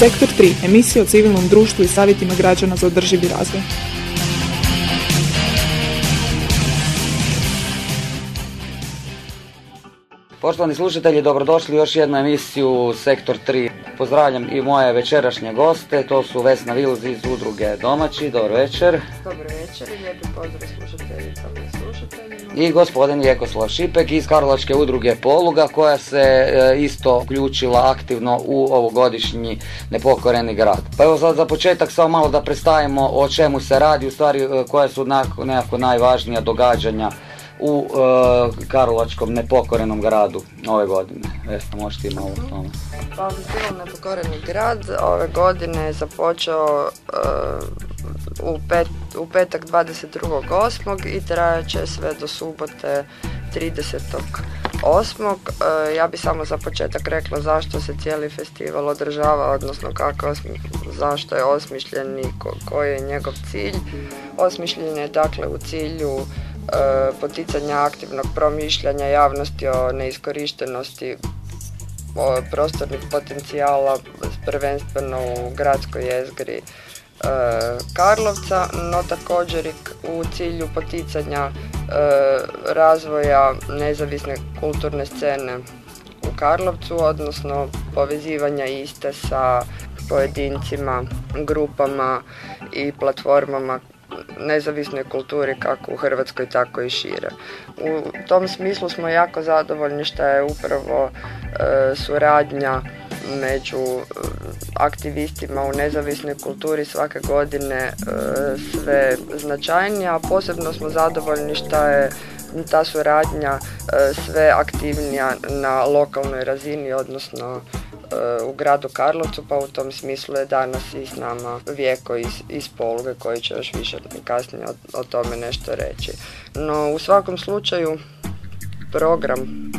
Sektor 3, emisija o civilnom društvu i savjetima građana za održivi razvoj. Poštovani slušatelji, dobrodošli u još jednu emisiju Sektor 3. Pozdravljam i moje večerašnje goste, to su Vesna Vilz iz udruge Domaći, dobro večer. Dobro večer i lijepi pozdrav slušateljicama i gospodin Jekoslav Šipek iz Karlovačke udruge Poluga koja se e, isto uključila aktivno u ovogodišnji nepokoreni grad. Pa evo sad za početak samo malo da predstavimo o čemu se radi, u stvari e, koja su nekako najvažnija događanja u e, Karlovačkom nepokorenom gradu ove godine. Vesna, možete ti malo o tome? Pa Festival Nepokoreni grad ove godine je započeo e, u, pet, u petak 22.8. i trajat će sve do subote 30.8. E, ja bi samo za početak rekla zašto se cijeli festival održava, odnosno kako, zašto je osmišljen i koji je njegov cilj. Osmišljen je dakle u cilju E, poticanja aktivnog promišljanja javnosti o neiskorištenosti prostornih potencijala prvenstveno u gradskoj jezgri Karlovca, no također i u cilju poticanja e, razvoja nezavisne kulturne scene u Karlovcu, odnosno povezivanja iste sa pojedincima, grupama i platformama nezavisnoj kulturi kako u Hrvatskoj tako i šire. U tom smislu smo jako zadovoljni što je upravo e, suradnja među e, aktivistima u nezavisnoj kulturi svake godine e, sve značajnija, a posebno smo zadovoljni što je ta suradnja sve aktivnija na lokalnoj razini, odnosno E, u gradu Karlovcu, pa u tom smislu je danas i s nama Vijeko iz, iz Poluge koji će još više kasnije o, o tome nešto reći. No u svakom slučaju program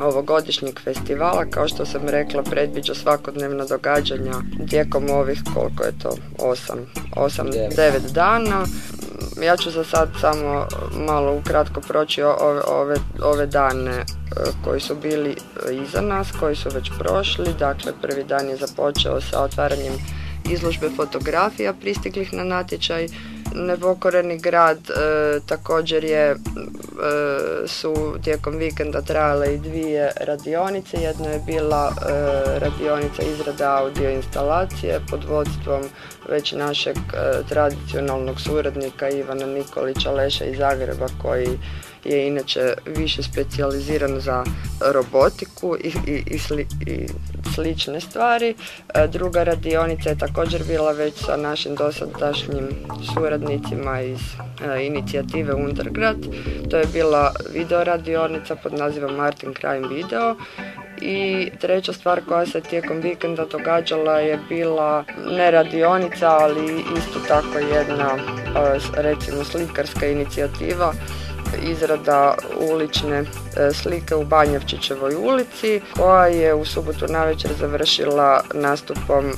ovogodišnjeg festivala, kao što sam rekla, predviđa svakodnevna događanja tijekom ovih, koliko je to, 8-9 dana. Ja ću za sad samo malo ukratko proći ove, ove, ove dane e, koji su bili e, iza nas, koji su već prošli. Dakle, prvi dan je započeo sa otvaranjem izložbe fotografija pristiglih na natječaj Nepokoreni grad e, također je e, su tijekom vikenda trajale i dvije radionice. Jedna je bila e, radionica izrada audio instalacije pod vodstvom već našeg tradicionalnog suradnika Ivana Nikolića Leša iz Zagreba koji je inače više specijaliziran za robotiku i, i, i, i slične stvari. E, druga radionica je također bila već sa našim dosadašnjim suradnicima iz e, inicijative Undergrad. To je bila video radionica pod nazivom Martin Crime Video i treća stvar koja se tijekom vikenda događala je bila ne radionica, ali isto tako jedna e, recimo slikarska inicijativa izrada ulične e, slike u Banjevčićevoj ulici koja je u subotu navečer završila nastupom e,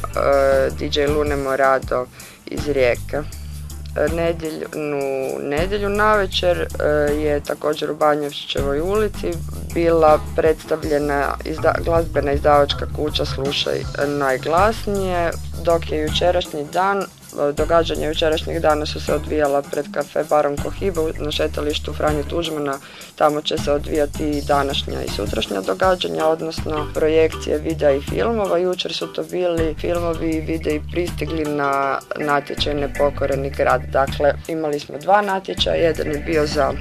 DJ Lune Morado iz Rijeke. Nedjelju, nedjelju navečer e, je također u Banjevčićevoj ulici bila predstavljena glazbena izdavačka kuća Slušaj najglasnije, dok je jučerašnji dan događanja jučerašnjeg dana su se odvijala pred kafe Baron Kohiba na šetalištu Franje Tuđmana. Tamo će se odvijati i današnja i sutrašnja događanja, odnosno projekcije videa i filmova. Jučer su to bili filmovi i videi pristigli na natječaj Nepokoreni grad. Dakle, imali smo dva natječaja, jedan je bio za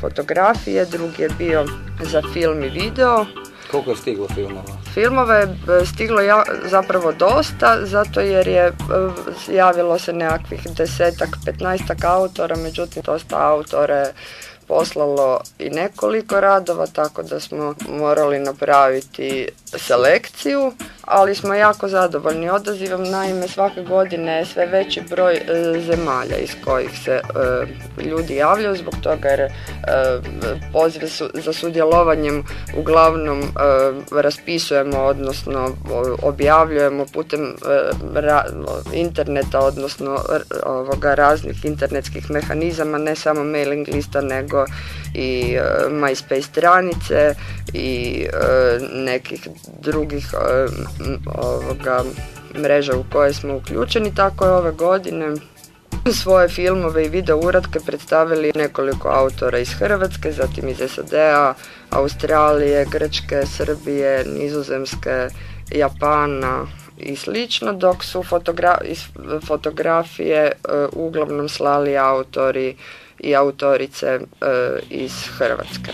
fotografije, drugi je bio za film i video. Koliko je stiglo filmova? Filmova je e, stiglo ja, zapravo dosta, zato jer je e, javilo se nekakvih desetak, petnaestak autora, međutim dosta autore poslalo i nekoliko radova, tako da smo morali napraviti selekciju, ali smo jako zadovoljni odazivom. Naime, svake godine je sve veći broj e, zemalja iz kojih se e, ljudi javljaju, zbog toga jer e, pozive su, za sudjelovanjem uglavnom raspisujemo, odnosno objavljujemo putem interneta, odnosno ovoga raznih internetskih mehanizama, ne samo mailing lista, nego i MySpace stranice i nekih drugih e, ovoga, mreža u kojoj smo uključeni, tako je ove godine svoje filmove i video uradke predstavili nekoliko autora iz Hrvatske, zatim iz SAD-a, Australije, Grčke, Srbije, Nizozemske, Japana i slično, dok su fotografije e, uglavnom slali autori i autorice e, iz Hrvatske.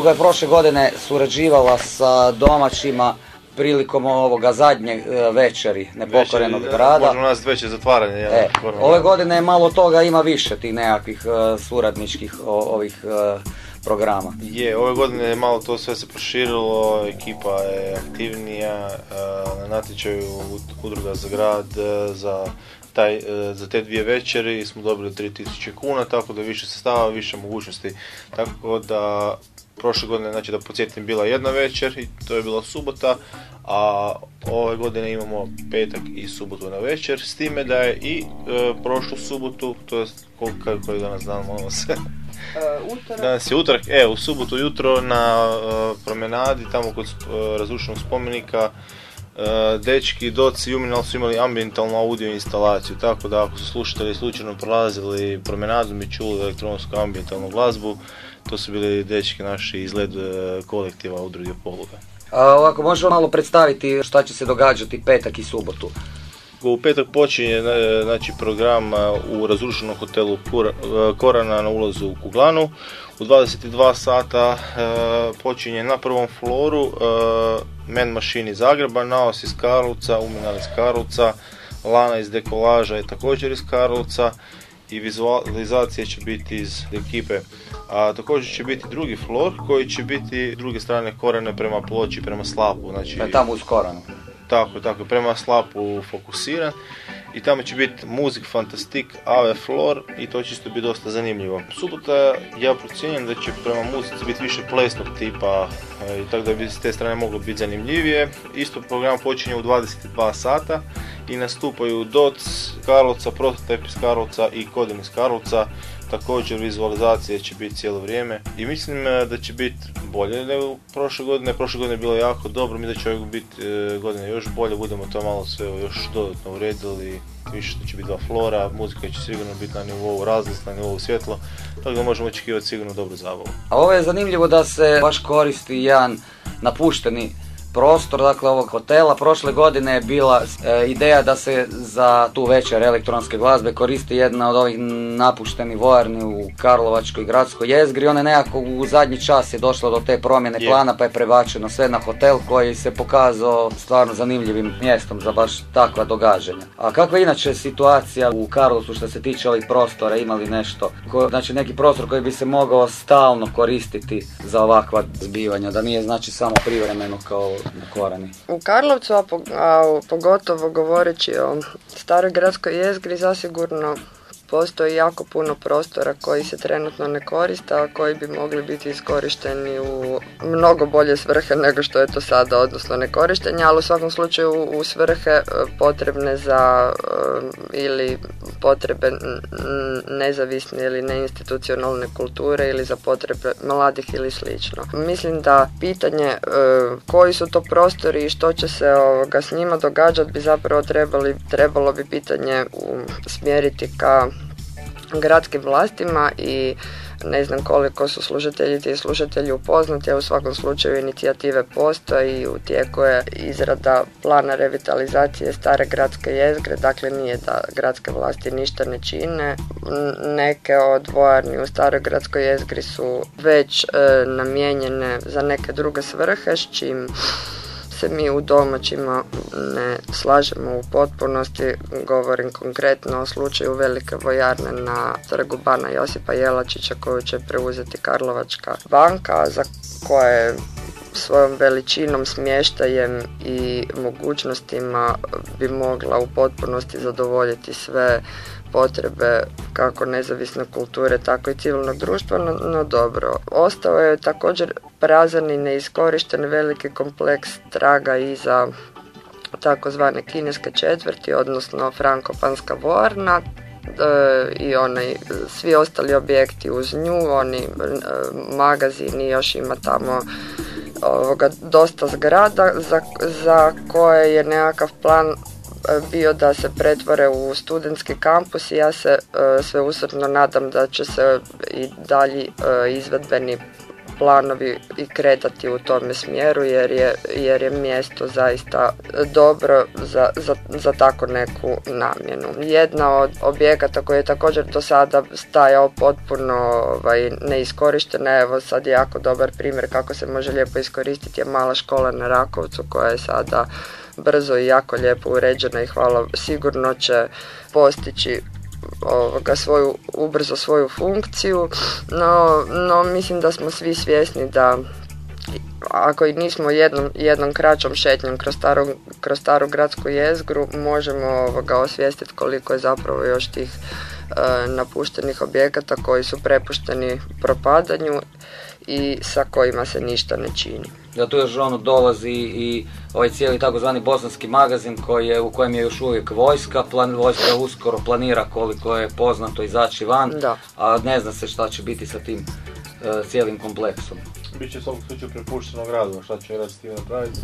Poluga je prošle godine surađivala sa domaćima prilikom ovoga zadnje e, večeri nepokorenog grada. Možemo nas veće zatvaranje. E, ove godine je malo toga, ima više tih nekakvih e, suradničkih ovih e, programa. Je, ove godine je malo to sve se proširilo, ekipa je aktivnija, na natječaju udruga za grad za taj, za te dvije večeri smo dobili 3000 kuna, tako da više sestava, više mogućnosti. Tako da prošle godine, znači da podsjetim, bila jedna večer i to je bila subota, a ove godine imamo petak i subotu na večer, s time da je i e, prošlu subotu, to je koliko, koji danas dan, molim se, Uh, Danas je utorak, e, u subotu jutro na uh, promenadi, tamo kod uh, razrušenog spomenika, dečki i doci Juminal su imali ambientalnu audio instalaciju, tako da ako su slušatelji slučajno prolazili promenadu i čuli elektronsku ambientalnu glazbu, to su bili dečki naši izgled kolektiva udruge Poluga. A, ovako, možemo malo predstaviti šta će se događati petak i subotu. U petak počinje znači, program u razrušenom hotelu Korana na ulazu u Kuglanu. U 22 sata počinje na prvom floru Men Machine iz Zagreba, Naos iz Karlovca, Uminal iz Karlovca, Lana iz Dekolaža je također iz Karlovca i vizualizacija će biti iz ekipe. A također će biti drugi flor koji će biti druge strane korene prema ploči, prema slapu. Znači, pa tamo uz koranu. Tako, tako, prema slapu fokusiran i tamo će biti muzik fantastik Ave Flor i to će isto biti dosta zanimljivo. Subota ja procjenjujem da će prema muzici biti više plesnog tipa e, i tako da bi s te strane moglo biti zanimljivije. Isto program počinje u 22 sata i nastupaju Doc Karlovca, Prototype iz Karlovca i Kodin iz Karlovca također vizualizacije će biti cijelo vrijeme i mislim e, da će biti bolje nego prošle godine. Prošle godine je bilo jako dobro, mi da će ove biti e, godine još bolje, budemo to malo sve još dodatno uredili, više će biti dva flora, muzika će sigurno biti na nivou razlis, na nivou svjetlo, tako da možemo očekivati sigurno dobru zabavu. A ovo je zanimljivo da se baš koristi jedan napušteni prostor dakle ovog hotela. Prošle godine je bila e, ideja da se za tu večer elektronske glazbe koristi jedna od ovih napuštenih vojarni u Karlovačkoj gradskoj jezgri. Ona nekako u zadnji čas je došla do te promjene plana pa je prebačeno sve na hotel koji se pokazao stvarno zanimljivim mjestom za baš takva događanja. A kakva je inače situacija u Karlovcu što se tiče ovih prostora, imali nešto, znači neki prostor koji bi se mogao stalno koristiti za ovakva zbivanja, da nije znači samo privremeno kao u Karlovcu, a pogotovo govoreći o staroj gradskoj jezgri, zasigurno Postoji jako puno prostora koji se trenutno ne koriste, a koji bi mogli biti iskorišteni u mnogo bolje svrhe nego što je to sada, odnosno nekorištenje, ali u svakom slučaju u svrhe e, potrebne za e, ili potrebe nezavisne ili neinstitucionalne kulture ili za potrebe mladih ili slično. Mislim da pitanje e, koji su to prostori i što će se ovoga s njima događati bi zapravo trebali, trebalo bi pitanje smjeriti ka gradskim vlastima i ne znam koliko su služatelji i slušatelji upoznati, a u svakom slučaju inicijative postoje i u tijeku je izrada plana revitalizacije stare gradske jezgre, dakle nije da gradske vlasti ništa ne čine. Neke od vojarni u staroj gradskoj jezgri su već e, namijenjene za neke druge svrhe, s čim se mi u domaćima ne slažemo u potpunosti, govorim konkretno o slučaju velike vojarne na trgu Bana Josipa Jelačića koju će preuzeti Karlovačka banka za koje svojom veličinom, smještajem i mogućnostima bi mogla u potpunosti zadovoljiti sve potrebe kako nezavisne kulture, tako i civilnog društva, no, no dobro. Ostao je također prazan i neiskorišten veliki kompleks traga iza takozvane kineske četvrti, odnosno frankopanska voarna, e, i onaj, svi ostali objekti uz nju, oni e, magazini, još ima tamo ovoga, dosta zgrada za, za koje je nekakav plan bio da se pretvore u studentski kampus i ja se e, sve usretno nadam da će se i dalji e, izvedbeni planovi i kretati u tome smjeru jer je, jer je mjesto zaista dobro za, za, za tako neku namjenu. Jedna od objekata koji je također do sada stajao potpuno ovaj, neiskorištena, evo sad jako dobar primjer kako se može lijepo iskoristiti je mala škola na Rakovcu koja je sada brzo i jako lijepo uređena i hvala sigurno će postići ovoga svoju, ubrzo svoju funkciju, no, no mislim da smo svi svjesni da ako i nismo jednom, jednom kraćom šetnjom kroz staru, kroz staru gradsku jezgru, možemo ovoga osvijestiti koliko je zapravo još tih e, napuštenih objekata koji su prepušteni propadanju i sa kojima se ništa ne čini. Da tu još ono dolazi i ovaj cijeli takozvani bosanski magazin koji je, u kojem je još uvijek vojska, plan, vojska uskoro planira koliko je poznato izaći van, da. a ne zna se šta će biti sa tim e, cijelim kompleksom. Biće u svakom slučaju prepušteno gradu, šta će rad s tim napraviti.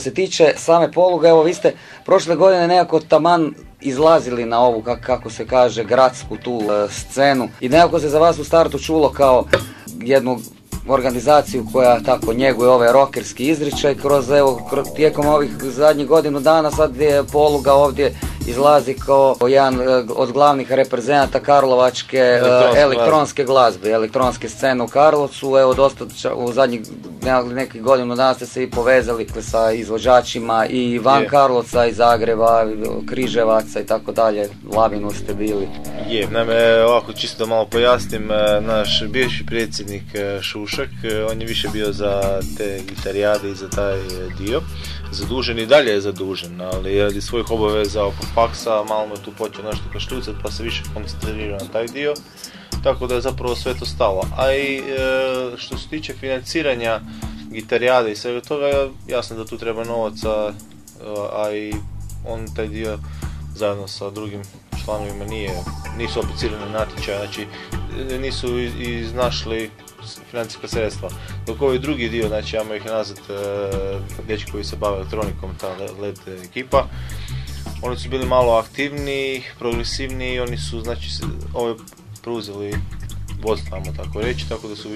Se tiče same poluge, evo vi ste prošle godine nekako taman izlazili na ovu, kako se kaže, gradsku tu e, scenu i nekako se za vas u startu čulo kao jednu organizaciju koja tako njeguje ovaj rokerski izričaj kroz evo tijekom ovih zadnjih godinu dana sad je poluga ovdje izlazi kao jedan e, od glavnih reprezenata Karlovačke e, elektronske glazbe, elektronske scene u Karlovcu. Evo dosta u zadnjih nekih godinu dana ste se i povezali sa izvođačima i van Karlovca, i Zagreba, Križevaca i tako dalje. Lavinu ste bili. Je, naime, ovako čisto malo pojasnim, e, naš bivši predsjednik Šušak, on je više bio za te gitarijade i za taj dio zadužen i dalje je zadužen, ali radi svojih obaveza oko faksa malo mu je tu počeo nešto kaštucati pa se više koncentrirao na taj dio, tako da je zapravo sve to stalo. A i e, što se tiče financiranja gitarijade i svega toga, jasno da tu treba novaca, e, a i on taj dio zajedno sa drugim članovima nije, nisu aplicirani natječaj, znači nisu iznašli financijska sredstva. Dok ovaj drugi dio, znači ja ih nazvat e, koji se bave elektronikom, ta LED ekipa, oni su bili malo aktivniji, progresivniji, oni su znači ove preuzeli vodstvo, tako reći, tako da su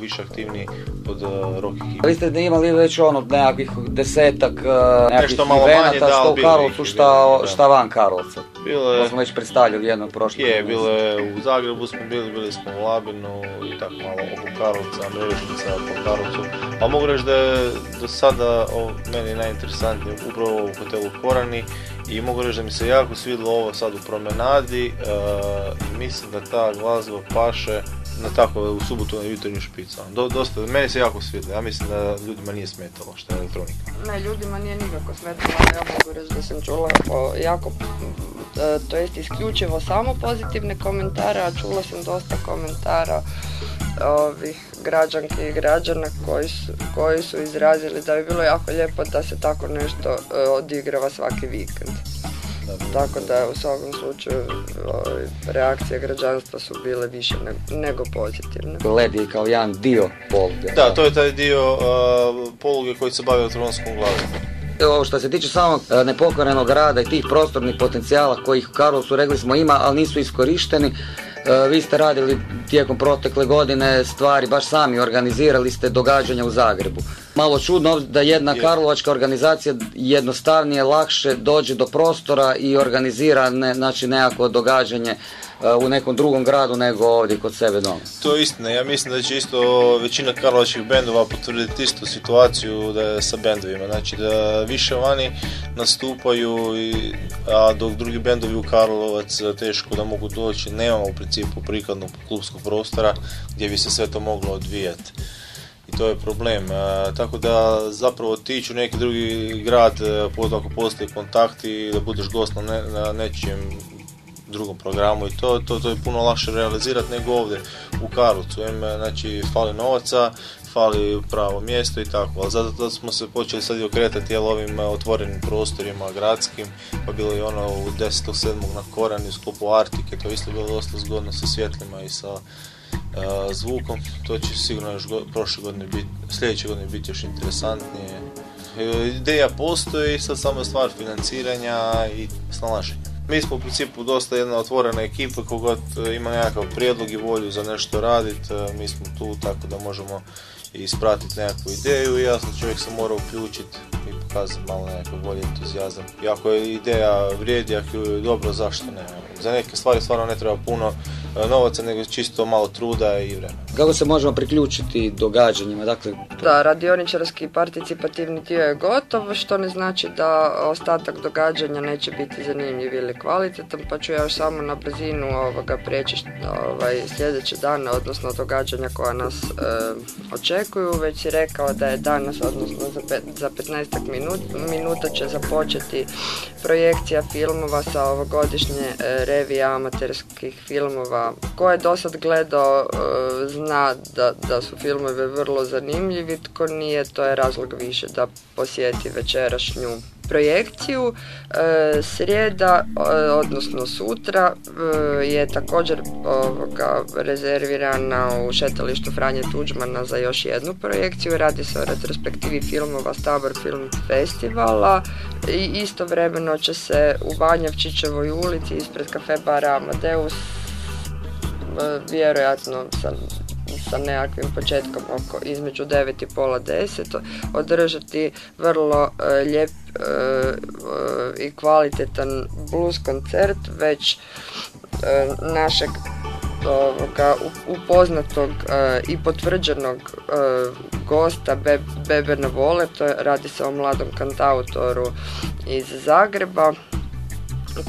više aktivni od uh, rock ekipa. Vi ste imali već ono nekakvih desetak uh, nekakvih evenata, što u Karlovcu, šta, šta van Karlovca. Bilo je... To smo već predstavljali jedno prošle. Je, bilo je u Zagrebu smo bili, bili smo u Labinu i tako malo oko Karlovca, Mrežnica po Karlovcu. A mogu reći da je do sada o, meni najinteresantnije upravo u hotelu Korani i mogu reći da mi se jako svidilo ovo sad u promenadi uh, i mislim da ta glazba paše na tako u subotu na jutarnju špicu. Do, dosta, meni se jako svidilo, ja mislim da ljudima nije smetalo što je elektronika. Ne, ljudima nije nikako smetalo, ja mogu reći da sam čula jako, e, to jest isključivo samo pozitivne komentare, a čula sam dosta komentara ovih građanki i građana koji su, koji su izrazili da bi bilo jako lijepo da se tako nešto e, odigrava svaki vikend. Tako da u svakom slučaju ovaj, reakcije građanstva su bile više nego pozitivne. LED je kao jedan dio poluge. Da, to je taj dio uh, poluge koji se bavi elektronskom glazbom. Ovo što se tiče samog uh, nepokorenog rada i tih prostornih potencijala kojih u Karlovcu rekli smo ima, ali nisu iskorišteni, uh, vi ste radili tijekom protekle godine stvari, baš sami organizirali ste događanja u Zagrebu malo čudno da jedna karlovačka organizacija jednostavnije, lakše dođe do prostora i organizira ne, znači nekako događanje uh, u nekom drugom gradu nego ovdje kod sebe doma. To je istina, ja mislim da će isto većina karlovačkih bendova potvrditi istu situaciju da sa bendovima, znači da više vani nastupaju, i, a dok drugi bendovi u Karlovac teško da mogu doći, nemamo u principu prikladnog klubskog prostora gdje bi se sve to moglo odvijati i to je problem. E, tako da zapravo otići u neki drugi grad, e, ako postoji kontakti, da budeš gost na, ne, na nečijem drugom programu i to, to, to je puno lakše realizirati nego ovdje u Karlovcu. Znači, fali novaca, fali pravo mjesto i tako, ali zato smo se počeli sad i okretati jel, ovim e, otvorenim prostorima gradskim, pa bilo je ono u 10.7. na Korani u sklopu Artike, to isto bilo dosta zgodno sa svjetlima i sa zvukom, to će sigurno još prošle godine biti, sljedeće godine biti još interesantnije. E, ideja postoji, sad samo stvar financiranja i snalaženja. Mi smo u principu dosta jedna otvorena ekipa, kogod e, ima nekakav prijedlog i volju za nešto raditi, e, mi smo tu tako da možemo ispratiti nekakvu ideju i jasno čovjek se mora uključiti i pokazati malo nekakav bolji entuzijazam. I ako je ideja vrijedi, ako je dobro, zašto ne? Za neke stvari stvarno ne treba puno E, novaca, nego čisto malo truda i vremena. Kako se možemo priključiti događanjima? Dakle, da, radioničarski participativni dio je gotov, što ne znači da ostatak događanja neće biti zanimljiv ili kvalitetan, pa ću ja još samo na brzinu ovoga prijeći ovaj, sljedeće dane, odnosno događanja koja nas e, očekuju. Već si rekao da je danas, odnosno za, za 15 minut, minuta će započeti projekcija filmova sa ovogodišnje e, revije amaterskih filmova. Ko je do sad gledao e, zna da, da su filmovi vrlo zanimljivi, tko nije, to je razlog više da posjeti večerašnju projekciju. E, srijeda, odnosno sutra, e, je također ovoga, rezervirana u šetalištu Franje Tuđmana za još jednu projekciju. Radi se o retrospektivi filmova Stabor Film Festivala i istovremeno će se u Banjavčićevoj ulici ispred kafe bara Amadeus vjerojatno sa sa nekakvim početkom oko između 9 i pola 10 održati vrlo e, lijep e, e, i kvalitetan blues koncert već našeg ovoga, upoznatog i potvrđenog gosta Be Vole, to radi se o mladom kantautoru iz Zagreba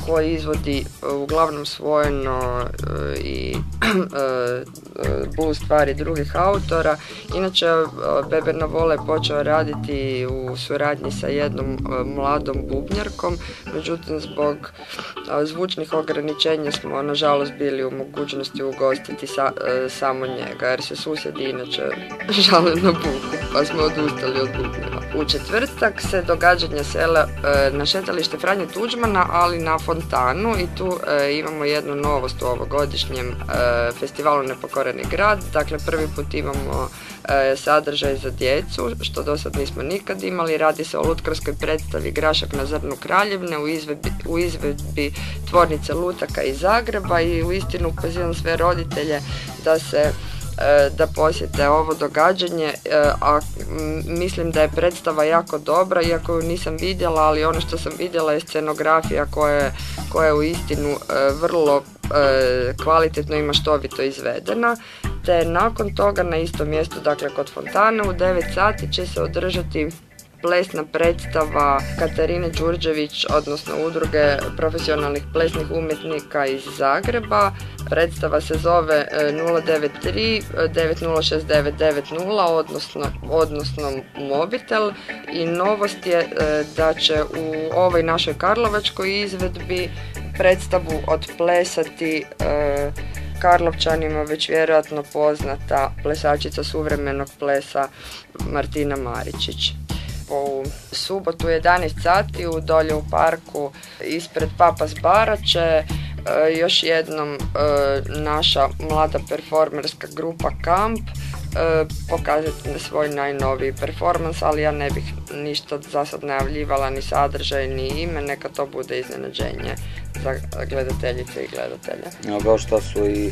koji izvodi e, uglavnom svojeno e, i e, blues stvari drugih autora. Inače, Beber Vole je počeo raditi u suradnji sa jednom mladom bubnjarkom, međutim zbog zvučnih ograničenja smo nažalost bili u mogućnosti ugostiti samo njega, jer se susjedi inače žale na buku, pa smo odustali od bubnjeva. U četvrtak se događanja sela na šetalište Franje Tuđmana, ali na Fontanu i tu e, imamo jednu novost u ovogodišnjem e, festivalu Nepokoreni grad. Dakle, prvi put imamo e, sadržaj za djecu, što do sad nismo nikad imali. Radi se o lutkarskoj predstavi Grašak na zrnu Kraljevne u izvedbi, u izvedbi tvornice Lutaka iz Zagreba i u istinu pozivam sve roditelje da se E, da posjete ovo događanje, e, a mislim da je predstava jako dobra, iako ju nisam vidjela, ali ono što sam vidjela je scenografija koja, koja je u istinu vrlo kvalitetno i maštovito izvedena, te nakon toga na istom mjestu, dakle kod Fontana u 9 sati će se održati plesna predstava Katarine Đurđević, odnosno udruge profesionalnih plesnih umjetnika iz Zagreba. Predstava se zove 093 906990, odnosno, odnosno mobitel i novost je e, da će u ovoj našoj Karlovačkoj izvedbi predstavu odplesati e, Karlovčanima već vjerojatno poznata plesačica suvremenog plesa Martina Maričić u subotu 11 sati u dolje u parku ispred Papas Bara će e, još jednom e, naša mlada performerska grupa Kamp e, pokazati svoj najnoviji performans, ali ja ne bih ništa za sad najavljivala, ni sadržaj, ni ime, neka to bude iznenađenje za gledateljice i gledatelje. Kao što su i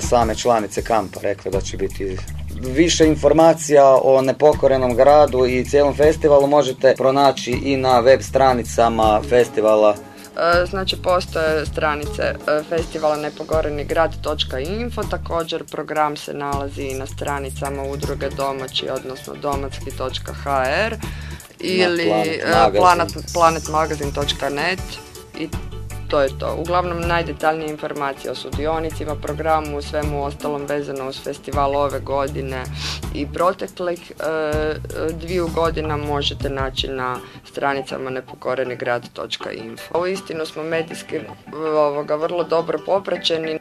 same članice kampa rekli da će biti Više informacija o nepokorenom gradu i cijelom festivalu možete pronaći i na web stranicama festivala. E, Znači postoje stranice e, festivala nepokorenigrad.info, također program se nalazi i na stranicama udruge domaći, odnosno domatski.hr ili planetmagazin.net i to je to. Uglavnom najdetaljnije informacije o sudionicima, programu, svemu ostalom vezano uz festival ove godine i proteklih e, dviju godina možete naći na stranicama nepokorenigrad.info. U istinu smo medijski ovoga, vrlo dobro popraćeni.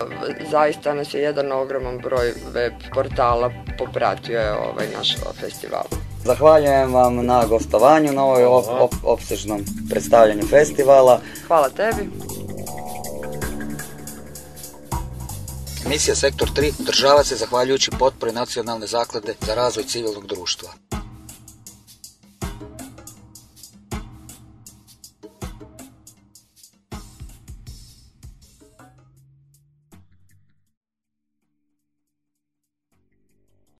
Zaista nas je jedan ogroman broj web portala popratio je ovaj naš festival. Zahvaljujem vam na gostovanju, na ovoj op opsežnom predstavljanju festivala. Hvala tebi. Misija Sektor 3 održava se zahvaljujući potpori Nacionalne zaklade za razvoj civilnog društva.